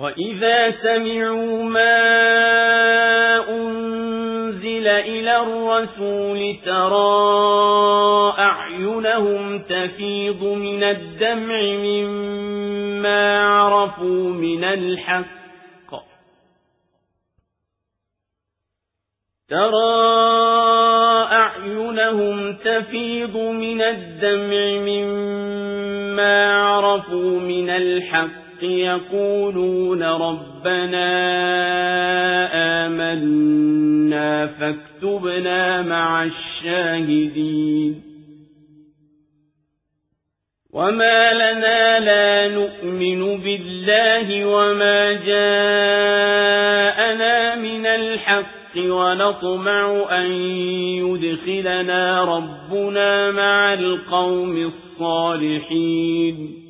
وَإِذَا سَمِعُوا مَا أُنزِلَ إِلَى الرَّسُولِ تَرَى أَعْيُنَهُمْ تَفِيضُ مِنَ الدَّمْعِ مِمَّا عَرَفُوا مِنَ الْحَقِّ تَرَى أَعْيُنَهُمْ تَفِيضُ مِنَ الدَّمْعِ مِمَّا عَرَفُوا مِنَ الْحَقِّ يقولون ربنا آمنا فاكتبنا مع الشاهدين. وما لنا لا نؤمن بالله وما جاءنا من الحق ونطمع أن يدخلنا ربنا مع القوم الصالحين.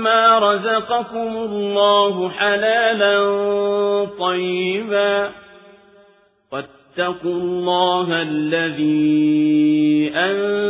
مما رزقكم الله حلالا طيبا. واتقوا الله الذي أنتم